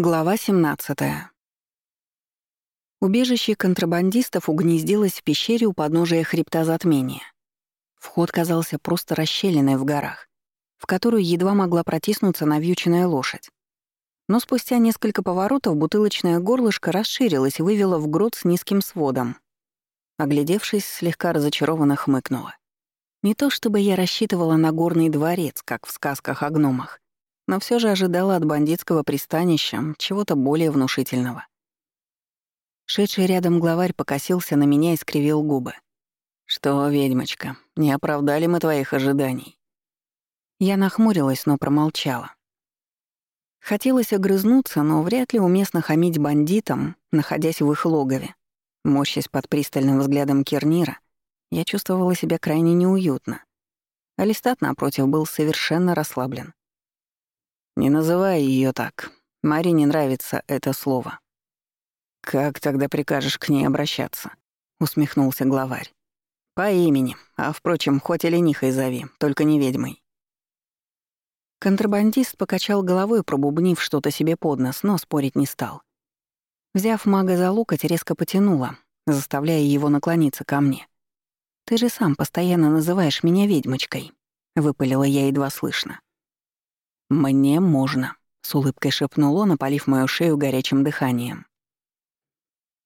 Глава 17. Убежище контрабандистов угнездилось в пещере у подножия хребта затмения. Вход казался просто расщелиной в горах, в которую едва могла протиснуться навьюченная лошадь. Но спустя несколько поворотов бутылочное горлышко расширилось и вывело в грот с низким сводом. Оглядевшись, слегка разочарованно хмыкнула. Не то чтобы я рассчитывала на горный дворец, как в сказках о гномах, но все же ожидала от бандитского пристанища чего-то более внушительного. Шедший рядом главарь покосился на меня и скривил губы. «Что, ведьмочка, не оправдали мы твоих ожиданий?» Я нахмурилась, но промолчала. Хотелось огрызнуться, но вряд ли уместно хамить бандитам, находясь в их логове. Морщась под пристальным взглядом Кернира, я чувствовала себя крайне неуютно. Алистат, напротив, был совершенно расслаблен. Не называй ее так. Маре не нравится это слово. Как тогда прикажешь к ней обращаться? усмехнулся главарь. По имени, а впрочем, хоть и ленихой зови, только не ведьмой. Контрабандист покачал головой, пробубнив что-то себе под нос, но спорить не стал. Взяв мага за локоть, резко потянула, заставляя его наклониться ко мне. «Ты же сам постоянно называешь меня ведьмочкой», — выпалила я едва слышно. «Мне можно», — с улыбкой шепнул он, опалив мою шею горячим дыханием.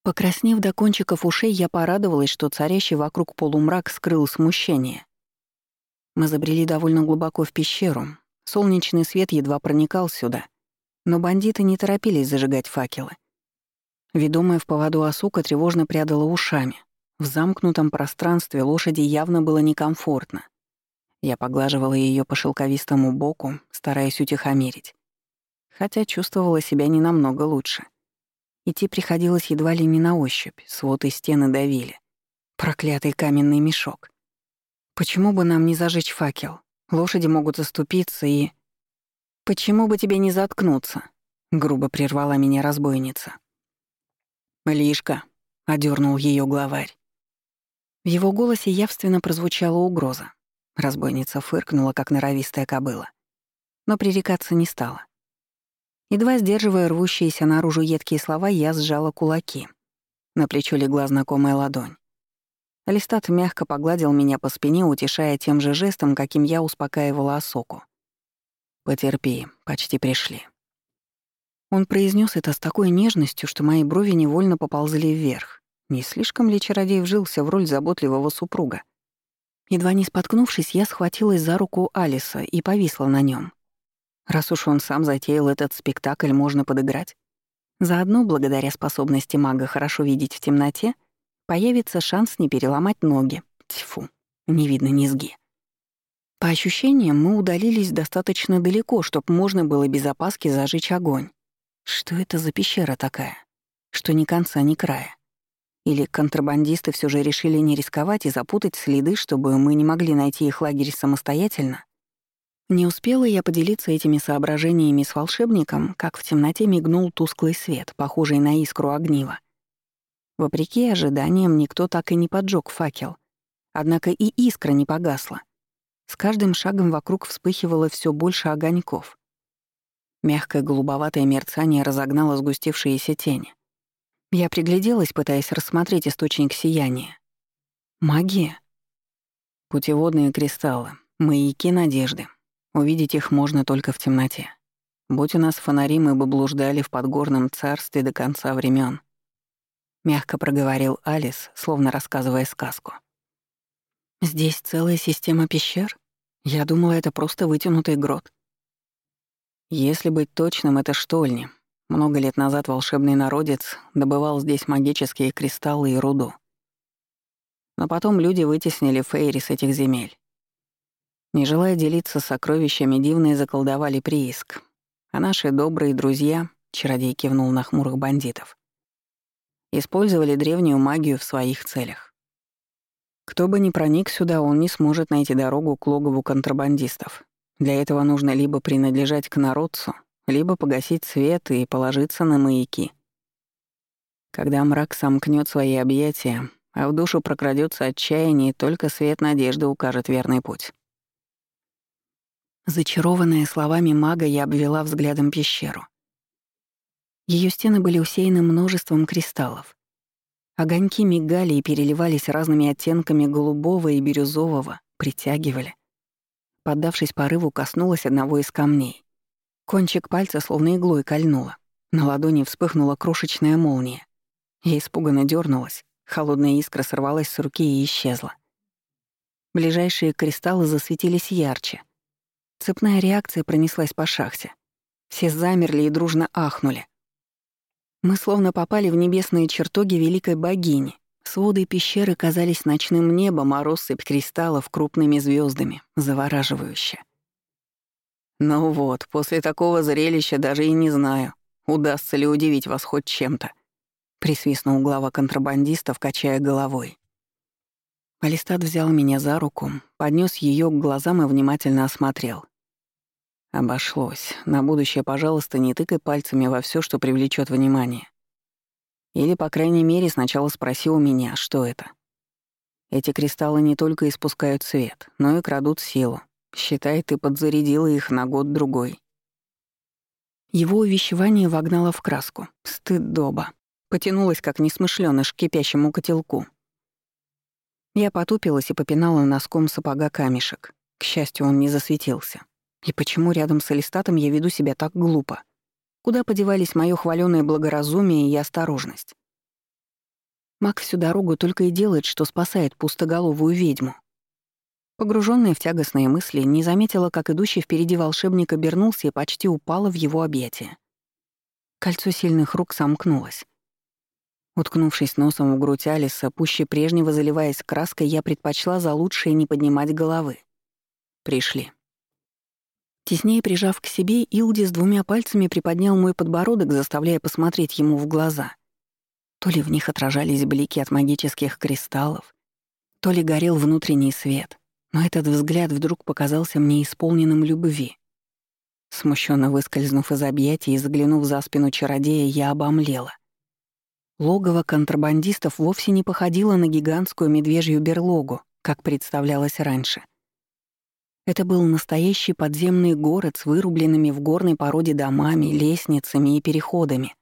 Покраснев до кончиков ушей, я порадовалась, что царящий вокруг полумрак скрыл смущение. Мы забрели довольно глубоко в пещеру. Солнечный свет едва проникал сюда, но бандиты не торопились зажигать факелы. Ведомая в поводу осука тревожно прядала ушами. В замкнутом пространстве лошади явно было некомфортно. Я поглаживала ее по шелковистому боку, стараясь утихомирить. Хотя чувствовала себя не намного лучше. Идти приходилось едва ли не на ощупь, свод и стены давили. Проклятый каменный мешок. Почему бы нам не зажечь факел? Лошади могут оступиться и... «Почему бы тебе не заткнуться?» — грубо прервала меня разбойница. «Лишка», — одернул ее главарь. В его голосе явственно прозвучала угроза. Разбойница фыркнула, как норовистая кобыла. Но пререкаться не стала. Едва сдерживая рвущиеся наружу едкие слова, я сжала кулаки. На плечо легла знакомая ладонь. Алистат мягко погладил меня по спине, утешая тем же жестом, каким я успокаивала Осоку. «Потерпи, почти пришли». Он произнес это с такой нежностью, что мои брови невольно поползли вверх. Не слишком ли чародей вжился в роль заботливого супруга? Едва не споткнувшись, я схватилась за руку Алиса и повисла на нем. Раз уж он сам затеял этот спектакль, можно подыграть. Заодно, благодаря способности мага хорошо видеть в темноте, появится шанс не переломать ноги. Тьфу, не видно низги. По ощущениям, мы удалились достаточно далеко, чтобы можно было без опаски зажечь огонь. Что это за пещера такая? Что ни конца, ни края. Или контрабандисты все же решили не рисковать и запутать следы, чтобы мы не могли найти их лагерь самостоятельно? Не успела я поделиться этими соображениями с волшебником, как в темноте мигнул тусклый свет, похожий на искру огнива. Вопреки ожиданиям, никто так и не поджег факел. Однако и искра не погасла. С каждым шагом вокруг вспыхивало все больше огоньков. Мягкое голубоватое мерцание разогнало сгустившиеся тени. Я пригляделась, пытаясь рассмотреть источник сияния. Магия. Путеводные кристаллы, маяки надежды. Увидеть их можно только в темноте. Будь у нас фонари, мы бы блуждали в подгорном царстве до конца времен. Мягко проговорил Алис, словно рассказывая сказку. «Здесь целая система пещер? Я думала, это просто вытянутый грот». Если быть точным, это штольни, много лет назад волшебный народец добывал здесь магические кристаллы и руду. Но потом люди вытеснили Фейри с этих земель. Не желая делиться сокровищами, дивные заколдовали прииск. А наши добрые друзья, чародей кивнул на хмурых бандитов, использовали древнюю магию в своих целях. Кто бы ни проник сюда, он не сможет найти дорогу к логову контрабандистов. Для этого нужно либо принадлежать к народцу, либо погасить свет и положиться на маяки. Когда мрак сомкнет свои объятия, а в душу прокрадется отчаяние, только свет надежды укажет верный путь. Зачарованная словами мага, я обвела взглядом пещеру. Ее стены были усеяны множеством кристаллов. Огоньки мигали и переливались разными оттенками голубого и бирюзового, притягивали. Поддавшись порыву, коснулась одного из камней. Кончик пальца словно иглой кольнуло. На ладони вспыхнула крошечная молния. Я испуганно дернулась, холодная искра сорвалась с руки и исчезла. Ближайшие кристаллы засветились ярче. Цепная реакция пронеслась по шахте. Все замерли и дружно ахнули. Мы словно попали в небесные чертоги великой богини. Своды пещеры казались ночным небом, а россыпь кристаллов — крупными звездами, завораживающе. «Ну вот, после такого зрелища даже и не знаю, удастся ли удивить вас хоть чем-то», — присвистнул глава контрабандистов, качая головой. Алистат взял меня за руку, поднес ее к глазам и внимательно осмотрел. Обошлось. На будущее, пожалуйста, не тыкай пальцами во все, что привлечет внимание. Или, по крайней мере, сначала спроси у меня, что это. Эти кристаллы не только испускают свет, но и крадут силу. Считай, ты подзарядила их на год-другой. Его увещевание вогнало в краску. Стыд-доба. Потянулась, как несмышлёныш, к кипящему котелку. Я потупилась и попинала носком сапога камешек. К счастью, он не засветился. И почему рядом с Алистатом я веду себя так глупо? Куда подевались моё хвалёное благоразумие и осторожность? Маг всю дорогу только и делает, что спасает пустоголовую ведьму. Погруженная в тягостные мысли, не заметила, как идущий впереди волшебник обернулся и почти упала в его объятия. Кольцо сильных рук сомкнулось. Уткнувшись носом в грудь Алиса, пуще прежнего заливаясь краской, я предпочла за лучшее не поднимать головы. Пришли. Теснее прижав к себе, Илди с двумя пальцами приподнял мой подбородок, заставляя посмотреть ему в глаза. То ли в них отражались блики от магических кристаллов, то ли горел внутренний свет, но этот взгляд вдруг показался мне исполненным любви. Смущенно выскользнув из объятий и заглянув за спину чародея, я обомлела. Логово контрабандистов вовсе не походило на гигантскую медвежью берлогу, как представлялось раньше. Это был настоящий подземный город с вырубленными в горной породе домами, лестницами и переходами.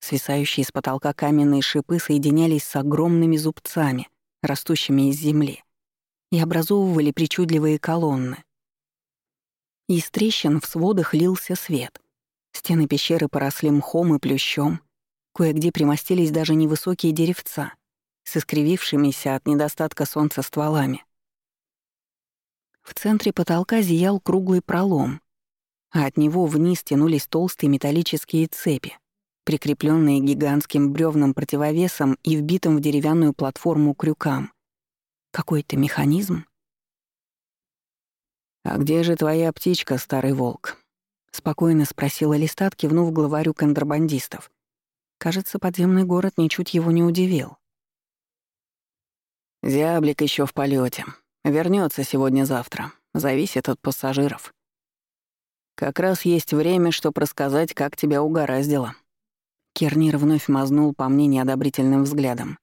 Свисающие с потолка каменные шипы соединялись с огромными зубцами, растущими из земли, и образовывали причудливые колонны. Из трещин в сводах лился свет. Стены пещеры поросли мхом и плющом — Кое-где примостились даже невысокие деревца с искривившимися от недостатка солнца стволами. В центре потолка зиял круглый пролом, а от него вниз тянулись толстые металлические цепи, прикрепленные гигантским бревным противовесом и вбитым в деревянную платформу крюкам. Какой-то механизм? «А где же твоя птичка, старый волк?» — спокойно спросила Листат, кивнув главарю контрабандистов. Кажется, подземный город ничуть его не удивил. Зяблик еще в полете. Вернется сегодня-завтра. Зависит от пассажиров. Как раз есть время, чтобы рассказать, как тебя угораздило. Кернир вновь мазнул по мне неодобрительным взглядом.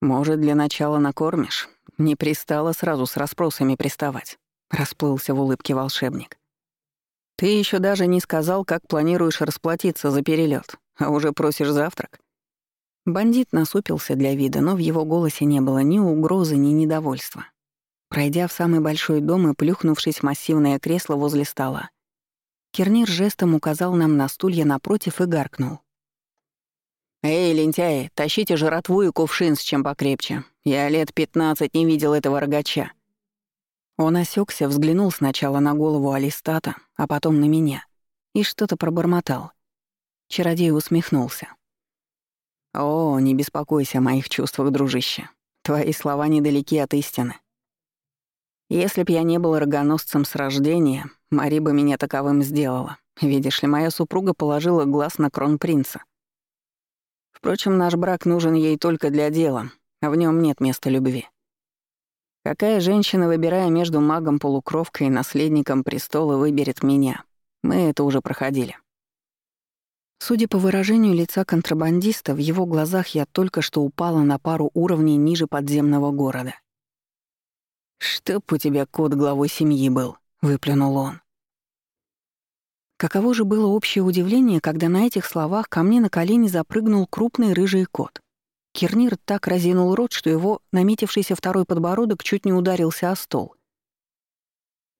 «Может, для начала накормишь? Не пристало сразу с расспросами приставать», — расплылся в улыбке волшебник. Ты еще даже не сказал, как планируешь расплатиться за перелет, а уже просишь завтрак. Бандит насупился для вида, но в его голосе не было ни угрозы, ни недовольства. Пройдя в самый большой дом и плюхнувшись в массивное кресло возле стола, Кернир жестом указал нам на стулья напротив и гаркнул. «Эй, лентяи, тащите жратву и кувшин с чем покрепче. Я лет пятнадцать не видел этого рогача. Он осекся, взглянул сначала на голову Алистата, а потом на меня, и что-то пробормотал. Чародей усмехнулся. «О, не беспокойся о моих чувствах, дружище. Твои слова недалеки от истины. Если б я не был рогоносцем с рождения, Мари бы меня таковым сделала. Видишь ли, моя супруга положила глаз на кронпринца. Впрочем, наш брак нужен ей только для дела, а в нем нет места любви. Какая женщина, выбирая между магом-полукровкой и наследником престола, выберет меня? Мы это уже проходили. Судя по выражению лица контрабандиста, в его глазах я только что упала на пару уровней ниже подземного города. «Чтоб у тебя кот главой семьи был», — выплюнул он. Каково же было общее удивление, когда на этих словах ко мне на колени запрыгнул крупный рыжий кот. Кернир так разинул рот, что его наметившийся второй подбородок чуть не ударился о стол.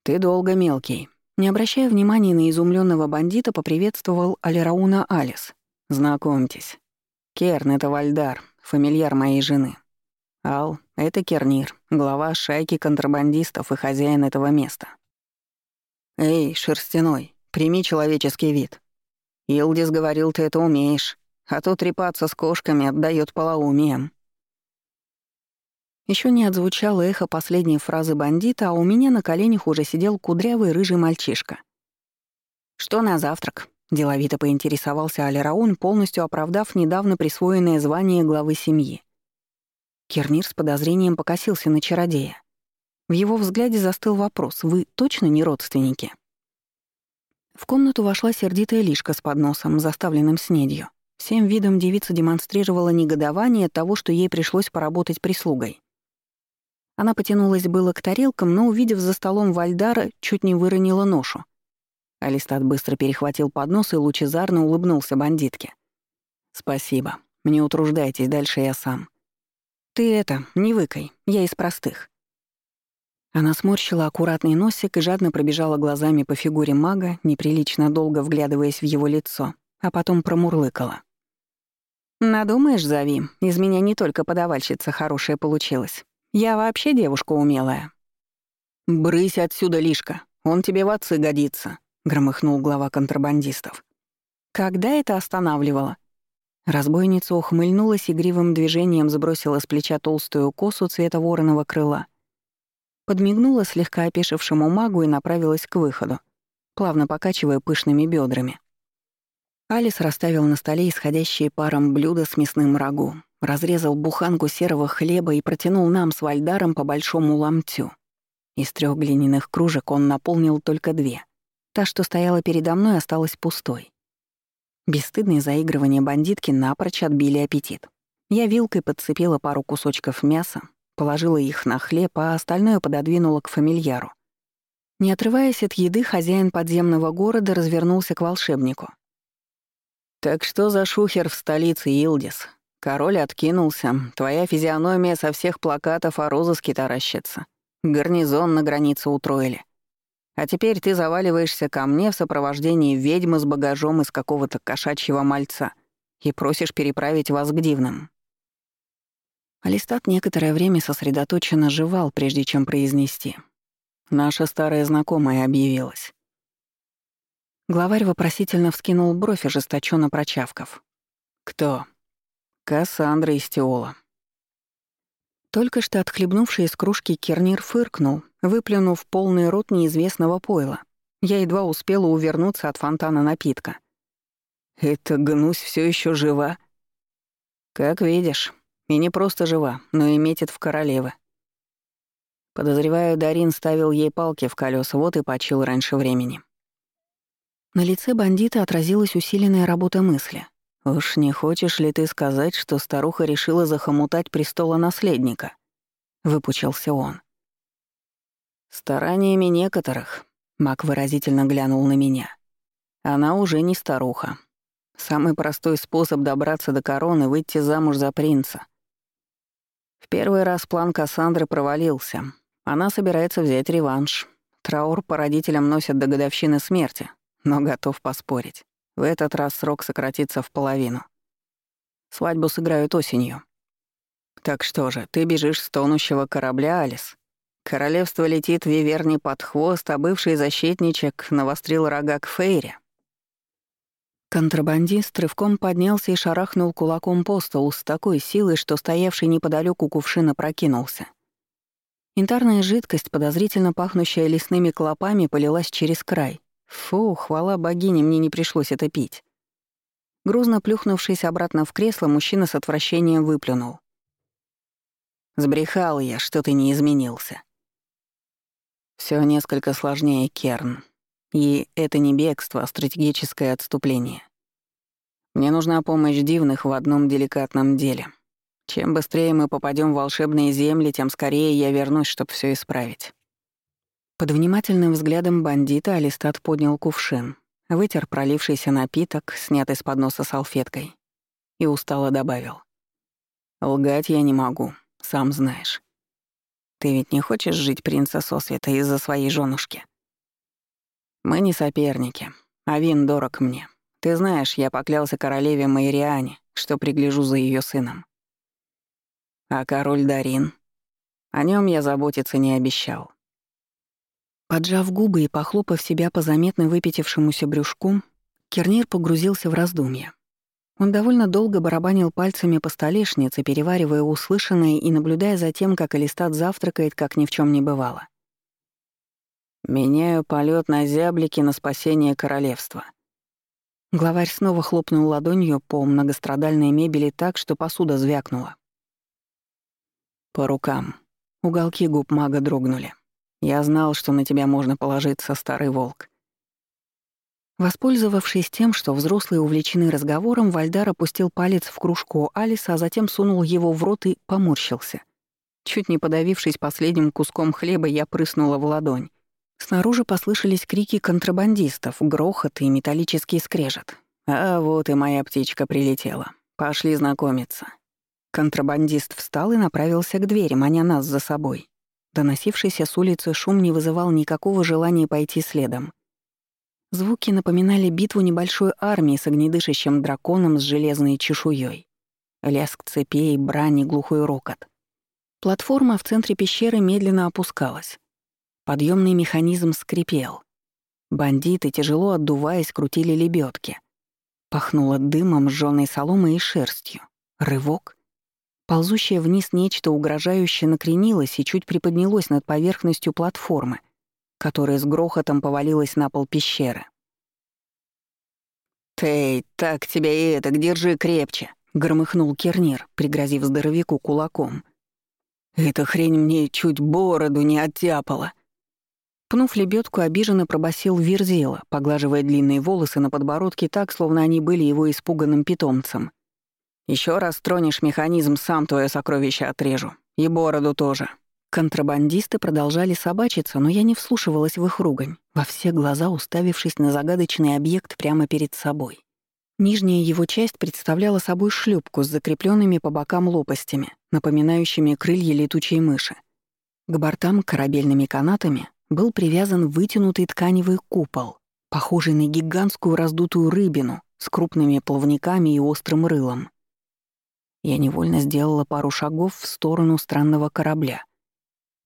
«Ты долго мелкий». Не обращая внимания на изумленного бандита, поприветствовал Алирауна Алис. «Знакомьтесь. Керн — это Вальдар, фамильяр моей жены. Ал — это Кернир, глава шайки контрабандистов и хозяин этого места. Эй, шерстяной, прими человеческий вид. Илдис говорил, ты это умеешь, а то трепаться с кошками отдает полоумием. Еще не отзвучало эхо последней фразы бандита, а у меня на коленях уже сидел кудрявый рыжий мальчишка. «Что на завтрак?» — деловито поинтересовался Алираун, полностью оправдав недавно присвоенное звание главы семьи. Кернир с подозрением покосился на чародея. В его взгляде застыл вопрос «Вы точно не родственники?» В комнату вошла сердитая лишка с подносом, заставленным снедью. Всем видом девица демонстрировала негодование от того, что ей пришлось поработать прислугой. Она потянулась было к тарелкам, но, увидев за столом Вальдара, чуть не выронила ношу. Алистат быстро перехватил поднос и лучезарно улыбнулся бандитке. «Спасибо. Не утруждайтесь, дальше я сам. Ты это, не выкай, я из простых». Она сморщила аккуратный носик и жадно пробежала глазами по фигуре мага, неприлично долго вглядываясь в его лицо, а потом промурлыкала. «Надумаешь, зови. Из меня не только подавальщица хорошая получилась. Я вообще девушка умелая». «Брысь отсюда, Лишка, он тебе в отцы годится», — громыхнул глава контрабандистов. «Когда это останавливало?» Разбойница ухмыльнулась игривым движением сбросила с плеча толстую косу цвета вороного крыла. Подмигнула слегка опешившему магу и направилась к выходу, плавно покачивая пышными бедрами. Алис расставил на столе исходящие паром блюда с мясным рагу, разрезал буханку серого хлеба и протянул нам с Вальдаром по большому ломтю. Из трех глиняных кружек он наполнил только две. Та, что стояла передо мной, осталась пустой. Бесстыдные заигрывания бандитки напрочь отбили аппетит. Я вилкой подцепила пару кусочков мяса, положила их на хлеб, а остальное пододвинула к фамильяру. Не отрываясь от еды, хозяин подземного города развернулся к волшебнику. «Так что за шухер в столице, Илдис? Король откинулся. Твоя физиономия со всех плакатов о розыске таращится. Гарнизон на границе утроили. А теперь ты заваливаешься ко мне в сопровождении ведьмы с багажом из какого-то кошачьего мальца и просишь переправить вас к дивным». Алистат некоторое время сосредоточенно жевал, прежде чем произнести. «Наша старая знакомая объявилась». Главарь вопросительно вскинул бровь, ожесточенно прочавков. «Кто?» Кассандра из Теола. Только что отхлебнувший из кружки кернир фыркнул, выплюнув полный рот неизвестного пойла. Я едва успела увернуться от фонтана напитка. «Эта гнусь все еще жива?» «Как видишь. И не просто жива, но и метит в королевы. Подозреваю, Дарин ставил ей палки в колеса, вот и почил раньше времени». На лице бандита отразилась усиленная работа мысли — «Уж не хочешь ли ты сказать, что старуха решила захомутать престола наследника?» — выпучился он. «Стараниями некоторых», — Мак выразительно глянул на меня. «Она уже не старуха. Самый простой способ добраться до короны — выйти замуж за принца. В первый раз план Кассандры провалился. Она собирается взять реванш. Траур по родителям носят до годовщины смерти, но готов поспорить. В этот раз срок сократится в половину. Свадьбу сыграют осенью. Так что же, ты бежишь с тонущего корабля, Алис? Королевство летит виверни под хвост, а бывший защитничек навострил рога к Фейре. Контрабандист рывком поднялся и шарахнул кулаком по столу с такой силой, что стоявший неподалеку кувшин опрокинулся. Интарная жидкость, подозрительно пахнущая лесными клопами, полилась через край, Фу, хвала богине, мне не пришлось это пить. Грузно плюхнувшись обратно в кресло, мужчина с отвращением выплюнул. «Сбрехал я, что ты не изменился». Все несколько сложнее, Керн. И это не бегство, а стратегическое отступление. Мне нужна помощь дивных в одном деликатном деле. Чем быстрее мы попадем в волшебные земли, тем скорее я вернусь, чтобы все исправить. Под внимательным взглядом бандита Алистат поднял кувшин. вытер пролившийся напиток, снятый с подноса салфеткой, и устало добавил. «Лгать я не могу, сам знаешь. Ты ведь не хочешь жить принца Сосвета из-за своей женушки? Мы не соперники, а вин дорог мне. Ты знаешь, я поклялся королеве Майриане, что пригляжу за ее сыном. А король Дарин? О нем я заботиться не обещал. Поджав губы и похлопав себя по заметно выпятившемуся брюшку, Кернир погрузился в раздумья. Он довольно долго барабанил пальцами по столешнице, переваривая услышанное и наблюдая за тем, как Алистат завтракает, как ни в чем не бывало. «Меняю полет на зяблики на спасение королевства». Главарь снова хлопнул ладонью по многострадальной мебели так, что посуда звякнула. По рукам. Уголки губ мага дрогнули. Я знал, что на тебя можно положиться, старый волк. Воспользовавшись тем, что взрослые увлечены разговором, Вальдар опустил палец в кружку Алиса, а затем сунул его в рот и поморщился. Чуть не подавившись последним куском хлеба, я прыснула в ладонь. Снаружи послышались крики контрабандистов, грохот и металлический скрежет. А вот и моя птичка прилетела. Пошли знакомиться. Контрабандист встал и направился к двери, маня нас за собой. Доносившийся с улицы шум не вызывал никакого желания пойти следом. Звуки напоминали битву небольшой армии с огнедышащим драконом с железной чешуей. Лязг цепей, брань и глухой рокот. Платформа в центре пещеры медленно опускалась. Подъемный механизм скрипел. Бандиты, тяжело отдуваясь, крутили лебедки. Пахнуло дымом, сжёной соломой и шерстью. Рывок. Ползущее вниз нечто угрожающе накренилось и чуть приподнялось над поверхностью платформы, которая с грохотом повалилась на пол пещеры. «Тей, так тебя и это, держи крепче!» — громыхнул Кернир, пригрозив здоровяку кулаком. «Эта хрень мне чуть бороду не оттяпала!» Пнув лебедку, обиженно пробасил Верзила, поглаживая длинные волосы на подбородке так, словно они были его испуганным питомцем. Еще раз тронешь механизм, сам твое сокровище отрежу. И бороду тоже». Контрабандисты продолжали собачиться, но я не вслушивалась в их ругань, во все глаза уставившись на загадочный объект прямо перед собой. Нижняя его часть представляла собой шлюпку с закрепленными по бокам лопастями, напоминающими крылья летучей мыши. К бортам корабельными канатами был привязан вытянутый тканевый купол, похожий на гигантскую раздутую рыбину с крупными плавниками и острым рылом. Я невольно сделала пару шагов в сторону странного корабля.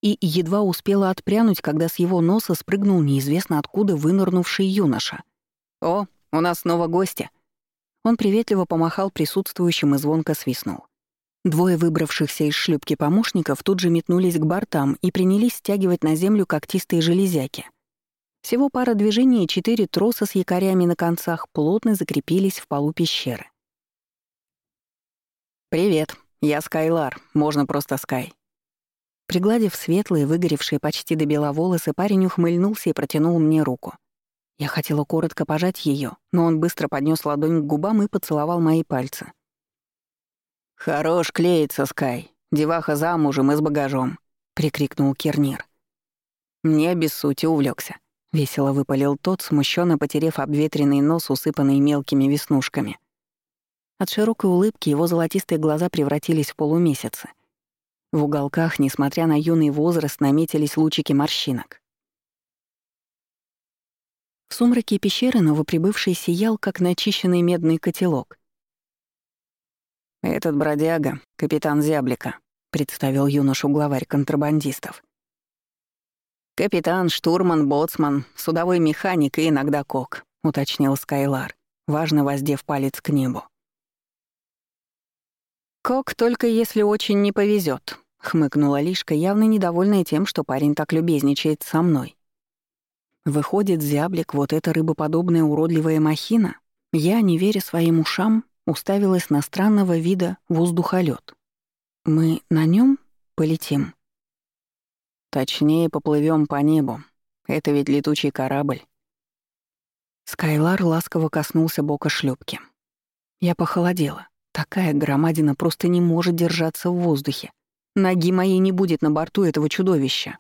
И едва успела отпрянуть, когда с его носа спрыгнул неизвестно откуда вынырнувший юноша. «О, у нас снова гости!» Он приветливо помахал присутствующим и звонко свистнул. Двое выбравшихся из шлюпки помощников тут же метнулись к бортам и принялись стягивать на землю когтистые железяки. Всего пара движений и четыре троса с якорями на концах плотно закрепились в полу пещеры. «Привет, я Скайлар, можно просто Скай». Пригладив светлые, выгоревшие почти до бела волосы, парень ухмыльнулся и протянул мне руку. Я хотела коротко пожать ее, но он быстро поднес ладонь к губам и поцеловал мои пальцы. «Хорош клеится, Скай. Деваха замужем и с багажом», — прикрикнул Кернир. Мне без сути увлекся. Весело выпалил тот, смущенно потерев обветренный нос, усыпанный мелкими веснушками. От широкой улыбки его золотистые глаза превратились в полумесяцы. В уголках, несмотря на юный возраст, наметились лучики морщинок. В сумраке пещеры новоприбывший сиял, как начищенный медный котелок. «Этот бродяга — капитан Зяблика», — представил юношу главарь контрабандистов. «Капитан, штурман, боцман, судовой механик и иногда кок», — уточнил Скайлар, важно воздев палец к небу. «Кок только если очень не повезет, хмыкнула Лишка, явно недовольная тем, что парень так любезничает со мной. Выходит, зяблик, вот эта рыбоподобная уродливая махина? Я, не веря своим ушам, уставилась на странного вида воздухолет. Мы на нем полетим? Точнее, поплывем по небу. Это ведь летучий корабль. Скайлар ласково коснулся бока шлюпки. Я похолодела. Такая громадина просто не может держаться в воздухе. Ноги моей не будет на борту этого чудовища.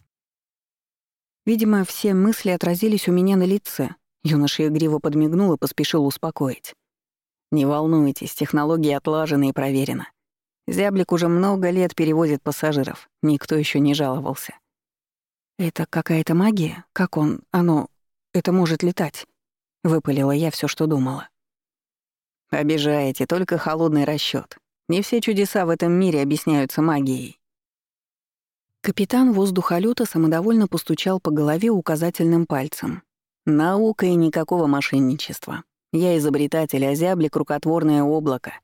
Видимо, все мысли отразились у меня на лице, Юноша игриво подмигнул и поспешил успокоить. «Не волнуйтесь, технология отлажена и проверена. Зяблик уже много лет перевозит пассажиров, никто еще не жаловался». «Это какая-то магия? Как он? Оно... Это может летать?» — выпалила я все, что думала. «Обижаете, только холодный расчет. Не все чудеса в этом мире объясняются магией». Капитан воздухолета самодовольно постучал по голове указательным пальцем. «Наука и никакого мошенничества. Я изобретатель, а зяблик — рукотворное облако.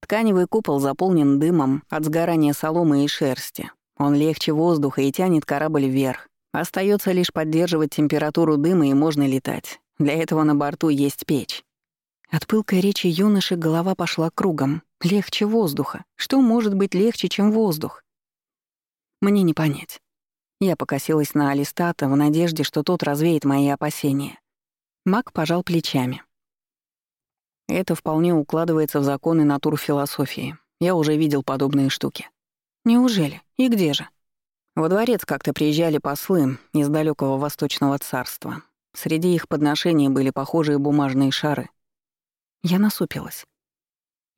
Тканевый купол заполнен дымом от сгорания соломы и шерсти. Он легче воздуха и тянет корабль вверх. Остается лишь поддерживать температуру дыма и можно летать. Для этого на борту есть печь. От пылкой речи юноши голова пошла кругом. Легче воздуха. Что может быть легче, чем воздух? Мне не понять. Я покосилась на Алистата в надежде, что тот развеет мои опасения. Мак пожал плечами. Это вполне укладывается в законы натурфилософии. Я уже видел подобные штуки. Неужели? И где же? Во дворец как-то приезжали послы из далекого восточного царства. Среди их подношений были похожие бумажные шары. Я насупилась.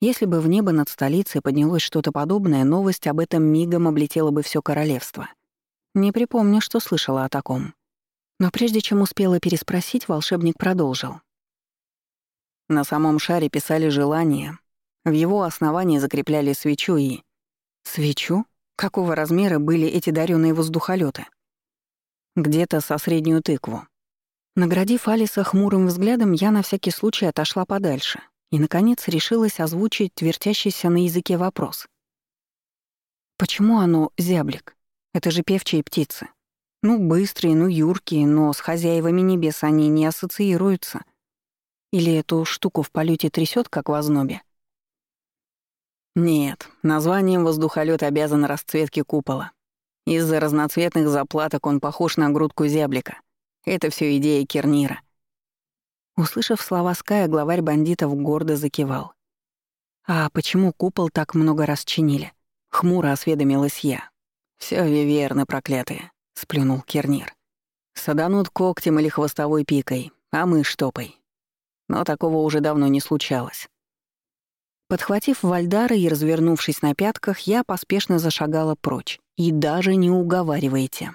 Если бы в небо над столицей поднялось что-то подобное, новость об этом мигом облетела бы все королевство. Не припомню, что слышала о таком. Но прежде чем успела переспросить, волшебник продолжил. На самом шаре писали желания. В его основании закрепляли свечу и... Свечу? Какого размера были эти дарённые воздухолёты? Где-то со среднюю тыкву. Наградив Алиса хмурым взглядом, я на всякий случай отошла подальше и, наконец, решилась озвучить вертящийся на языке вопрос. «Почему оно зяблик? Это же певчие птицы. Ну, быстрые, ну, юркие, но с хозяевами небес они не ассоциируются. Или эту штуку в полете трясет, как в ознобе?» Нет, названием воздухолёт обязан расцветке купола. Из-за разноцветных заплаток он похож на грудку зяблика. Это все идея Кернира. Услышав слова Ская, главарь бандитов гордо закивал. «А почему купол так много раз чинили?» — хмуро осведомилась я. Все виверны проклятые», — сплюнул Кернир. «Саданут когтем или хвостовой пикой, а мы штопой. Но такого уже давно не случалось». Подхватив Вальдара и развернувшись на пятках, я поспешно зашагала прочь. И даже не уговаривайте.